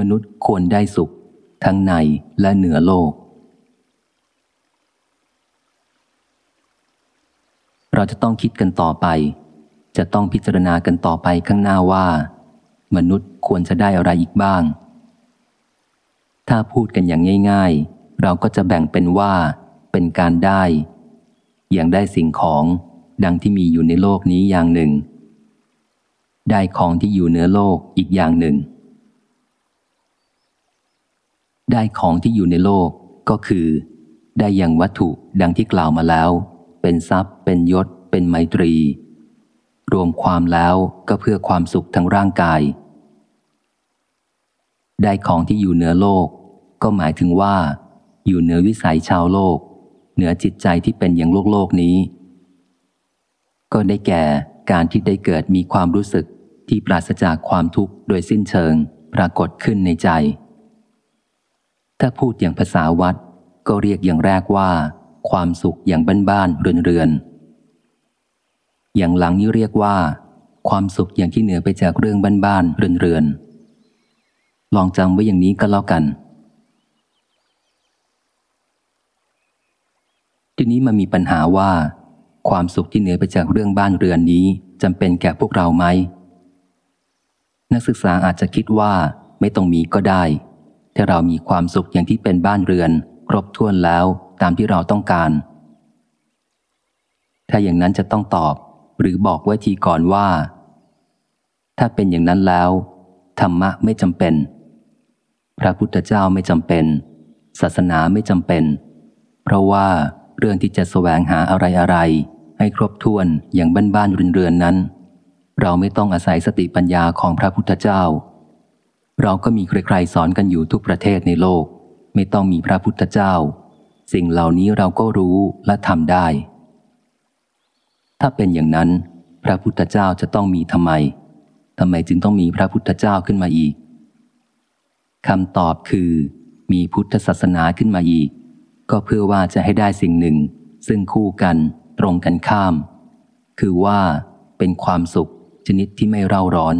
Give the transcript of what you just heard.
มนุษย์ควรได้สุข ทั้งในและเหนือโลก เราจะต้องคิดกันต่อไป จะต้องพิจารณากันต่อไปข้างหน้าว่า มนุษย์ควรจะได้อะไรอีกบ้าง ถ้าพูดกันอย่างง่าย ๆ เราก็จะแบ่งเป็นว่า เป็นการได้ อย่างได้สิ่งของดังที่มีอยู่ในโลกนี้อย่างหนึ่ง ได้ของที่อยู่เหนือโลกอีกอย่างหนึ่ง ได้ของที่อยู่ในโลกก็คือ ได้อย่างวัตถุดังที่กล่าวมาแล้ว เป็นทรัพย์ เป็นยศ เป็นไมตรี รวมความแล้วก็เพื่อความสุขทั้งร่างกาย ได้ของที่อยู่เหนือโลก ก็หมายถึงว่า อยู่เหนือวิสัยชาวโลก เหนือจิตใจที่เป็นอย่างโลกโลกนี้ ก็ได้แก่การที่ได้เกิดมีความรู้สึกที่ปราศจากความทุกข์โดยสิ้นเชิง ปรากฏขึ้นในใจ ถ้าพูดอย่างภาษาวัด ก็เรียกอย่างแรกว่า ความสุขอย่างบ้านๆเรือนเรือย่างหลังนี้เรียกว่า ความสุขอย่างที่เหนือไปจากเรื่องบ้านๆเรือนเรือนลองจำไว้อย่างนี้ก็แล้วกันทีนี้มันมีปัญหาว่า ความสุขที่เหนือไปจากเรื่องบ้านเรือนนี้จำเป็นแก่พวกเราไหมนักศึกษาอาจจะคิดว่าไม่ต้องมีก็ได้ ถ้าเรามีความสุขอย่างที่เป็นบ้านเรือน ครบถ้วนแล้วตามที่เราต้องการ ถ้าอย่างนั้นจะต้องตอบ หรือบอกไว้ทีก่อนว่า ถ้าเป็นอย่างนั้นแล้วธรรมะไม่จำเป็น พระพุทธเจ้าไม่จำเป็น ศาสนาไม่จำเป็น เพราะว่าเรื่องที่จะแสวงหาอะไรอะไรให้ครบถ้วนอย่างบ้านๆเรือนๆนั้น เราไม่ต้องอาศัยสติปัญญาของพระพุทธเจ้า เราก็มีใครๆสอนกันอยู่ทุกประเทศในโลก ไม่ต้องมีพระพุทธเจ้า สิ่งเหล่านี้เราก็รู้และทำได้ ถ้าเป็นอย่างนั้น พระพุทธเจ้าจะต้องมีทำไมทำไมจึงต้องมีพระพุทธเจ้าขึ้นมาอีกคำตอบคือ มีพุทธศาสนาขึ้นมาอีก ก็เพื่อว่าจะให้ได้สิ่งหนึ่ง ซึ่งคู่กันตรงกันข้าม คือว่าเป็นความสุขชนิดที่ไม่เร่าร้อน